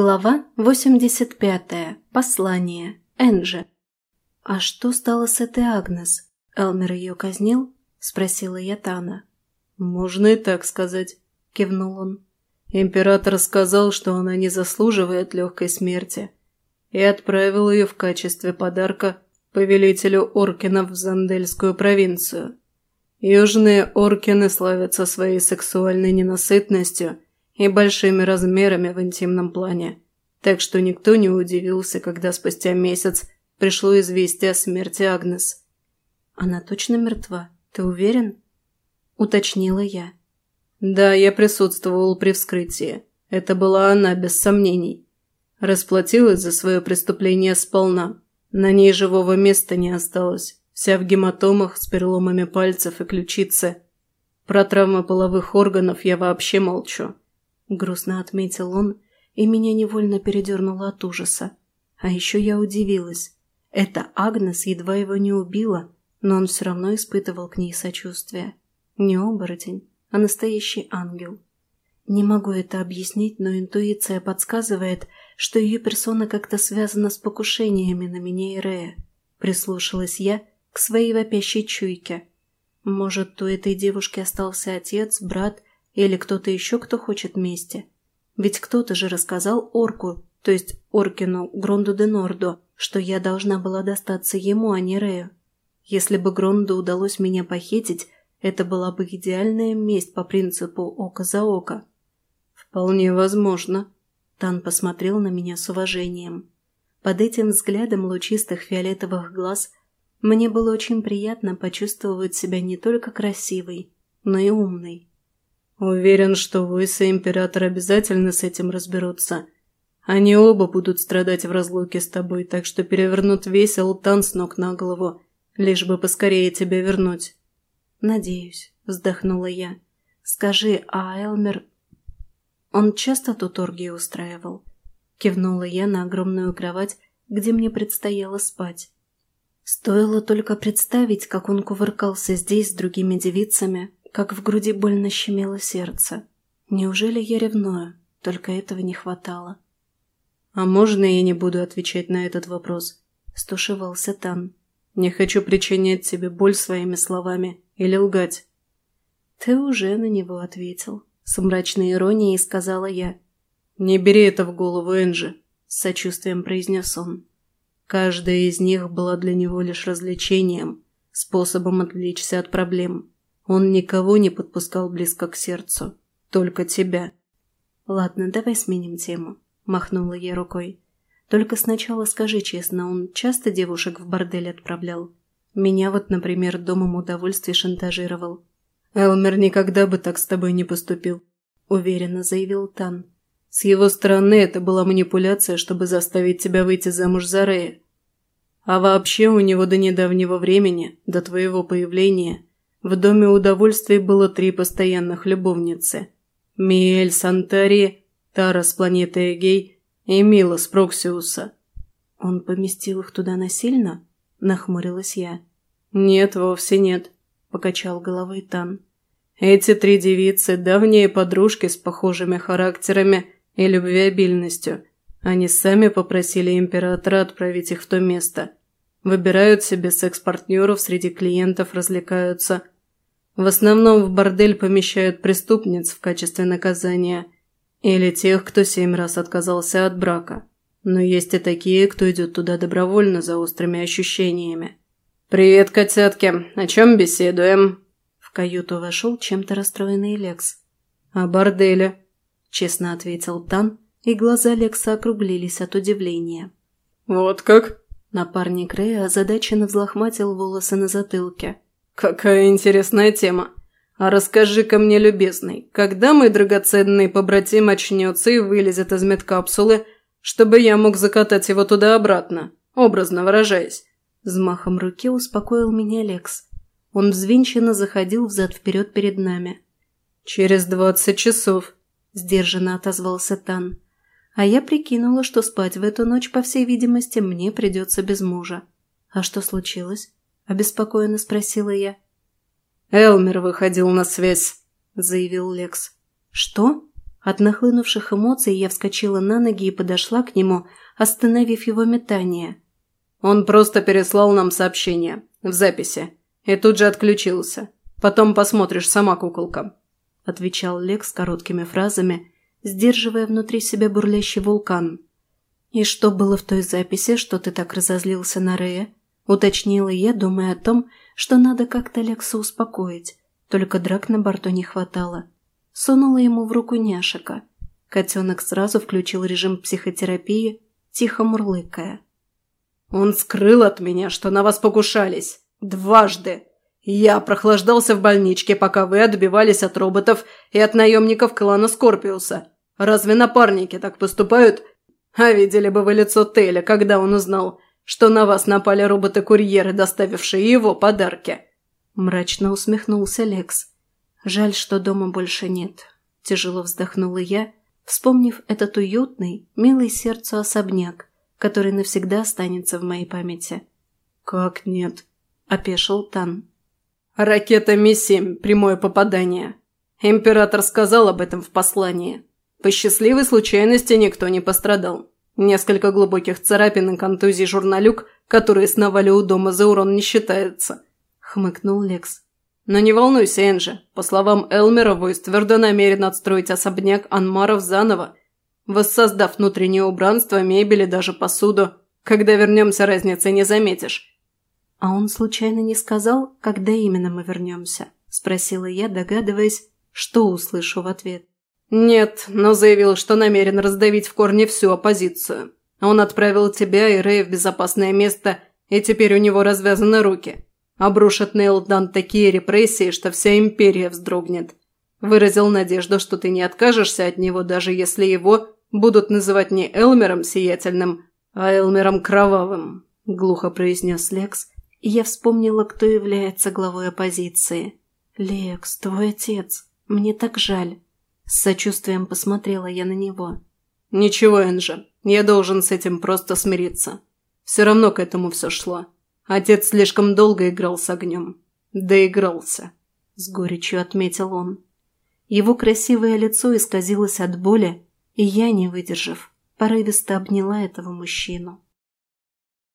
Глава 85. Послание. Энджи. «А что стало с этой Агнес? Элмер ее казнил?» – спросила я Тана. «Можно и так сказать», – кивнул он. Император сказал, что она не заслуживает легкой смерти, и отправил ее в качестве подарка повелителю Оркинов в Зандельскую провинцию. Южные Оркины славятся своей сексуальной ненасытностью – и большими размерами в интимном плане. Так что никто не удивился, когда спустя месяц пришло известие о смерти Агнес. «Она точно мертва? Ты уверен?» – уточнила я. «Да, я присутствовал при вскрытии. Это была она, без сомнений. Расплатилась за свое преступление сполна. На ней живого места не осталось. Вся в гематомах с переломами пальцев и ключицы. Про травмы половых органов я вообще молчу. Грустно отметил он, и меня невольно передернуло от ужаса. А еще я удивилась. Эта Агнес едва его не убила, но он все равно испытывал к ней сочувствие. Не оборотень, а настоящий ангел. Не могу это объяснить, но интуиция подсказывает, что ее персона как-то связана с покушениями на меня и Рея. Прислушалась я к своей вопящей чуйке. Может, у этой девушки остался отец, брат или кто-то еще, кто хочет мести. Ведь кто-то же рассказал Орку, то есть Оркину Гронду де Нордо, что я должна была достаться ему, а не Рею. Если бы Гронду удалось меня похитить, это была бы идеальная месть по принципу око за око. «Вполне возможно», — Тан посмотрел на меня с уважением. Под этим взглядом лучистых фиолетовых глаз мне было очень приятно почувствовать себя не только красивой, но и умной. Уверен, что Войс и Император обязательно с этим разберутся. Они оба будут страдать в разлуке с тобой, так что перевернут весь Алтан с ног на голову, лишь бы поскорее тебя вернуть. Надеюсь, вздохнула я. Скажи, а Элмер... Он часто тут оргии устраивал? Кивнула я на огромную кровать, где мне предстояло спать. Стоило только представить, как он кувыркался здесь с другими девицами, как в груди больно щемело сердце. Неужели я ревную? Только этого не хватало. «А можно я не буду отвечать на этот вопрос?» – стушевался Тан. «Не хочу причинять тебе боль своими словами или лгать». «Ты уже на него ответил», – с мрачной иронией сказала я. «Не бери это в голову, Энджи», – с сочувствием произнес он. Каждая из них была для него лишь развлечением, способом отвлечься от проблем. Он никого не подпускал близко к сердцу. Только тебя. «Ладно, давай сменим тему», – махнула я рукой. «Только сначала скажи честно, он часто девушек в бордель отправлял? Меня вот, например, домом удовольствий шантажировал». «Элмер никогда бы так с тобой не поступил», – уверенно заявил Тан. «С его стороны это была манипуляция, чтобы заставить тебя выйти замуж за Рея. А вообще у него до недавнего времени, до твоего появления – в доме удовольствий было три постоянных любовницы. Миэль Сантари, Тара с планеты Эгей и Мила с Проксиуса. «Он поместил их туда насильно?» – нахмурилась я. «Нет, вовсе нет», – покачал головой Тан. «Эти три девицы – давние подружки с похожими характерами и любвеобильностью. Они сами попросили императора отправить их в то место. Выбирают себе секс-партнеров среди клиентов, развлекаются. В основном в бордель помещают преступниц в качестве наказания или тех, кто семь раз отказался от брака. Но есть и такие, кто идет туда добровольно за острыми ощущениями. «Привет, котятки! О чем беседуем?» В каюту вошел чем-то расстроенный Лекс. «О борделе», – честно ответил Тан, и глаза Лекса округлились от удивления. «Вот как?» Напарник Рэя озадаченно взлохматил волосы на затылке. «Какая интересная тема. А расскажи-ка мне, любезный, когда мой драгоценный побратим очнется и вылезет из медкапсулы, чтобы я мог закатать его туда-обратно, образно выражаясь?» Взмахом руки успокоил меня Лекс. Он взвинченно заходил взад-вперед перед нами. «Через двадцать часов», – сдержанно отозвался Тан. А я прикинула, что спать в эту ночь, по всей видимости, мне придется без мужа. «А что случилось?» – обеспокоенно спросила я. «Элмер выходил на связь», – заявил Лекс. «Что?» – От нахлынувших эмоций я вскочила на ноги и подошла к нему, остановив его метание. «Он просто переслал нам сообщение. В записи. И тут же отключился. Потом посмотришь сама, куколка», – отвечал Лекс короткими фразами, сдерживая внутри себя бурлящий вулкан. «И что было в той записи, что ты так разозлился на Рея?» – уточнила я, думая о том, что надо как-то Лекса успокоить. Только драк на борту не хватало. Сунула ему в руку няшика. Котенок сразу включил режим психотерапии, тихо мурлыкая. «Он скрыл от меня, что на вас покушались. Дважды. Я прохлаждался в больничке, пока вы отбивались от роботов и от наемников клана Скорпиуса. Разве напарники так поступают? А видели бы вы лицо Теля, когда он узнал, что на вас напали роботы-курьеры, доставившие его подарки?» Мрачно усмехнулся Лекс. «Жаль, что дома больше нет». Тяжело вздохнула я, вспомнив этот уютный, милый сердцу особняк, который навсегда останется в моей памяти. «Как нет?» – опешил Тан. «Ракета Ми-7, прямое попадание. Император сказал об этом в послании. По счастливой случайности никто не пострадал. Несколько глубоких царапин и контузий журналюк, которые сновали у дома за урон, не считается», – хмыкнул Лекс. «Но не волнуйся, Энджи. По словам Элмера, Войс твердо намерен отстроить особняк Анмаров заново, воссоздав внутреннее убранство, мебель и даже посуду. Когда вернемся, разницы не заметишь». «А он случайно не сказал, когда именно мы вернемся?» – спросила я, догадываясь, что услышу в ответ. «Нет, но заявил, что намерен раздавить в корне всю оппозицию. Он отправил тебя и Рэй в безопасное место, и теперь у него развязаны руки. Обрушит Нейлдан такие репрессии, что вся империя вздрогнет. Выразил надежду, что ты не откажешься от него, даже если его будут называть не Элмером Сиятельным, а Элмером Кровавым», – глухо произнес Лекс, и я вспомнила, кто является главой оппозиции. «Лекс, твой отец. Мне так жаль». С сочувствием посмотрела я на него. «Ничего, Энджи, я должен с этим просто смириться. Все равно к этому все шло. Отец слишком долго играл с огнем. Доигрался», – с горечью отметил он. Его красивое лицо исказилось от боли, и я, не выдержав, порывисто обняла этого мужчину.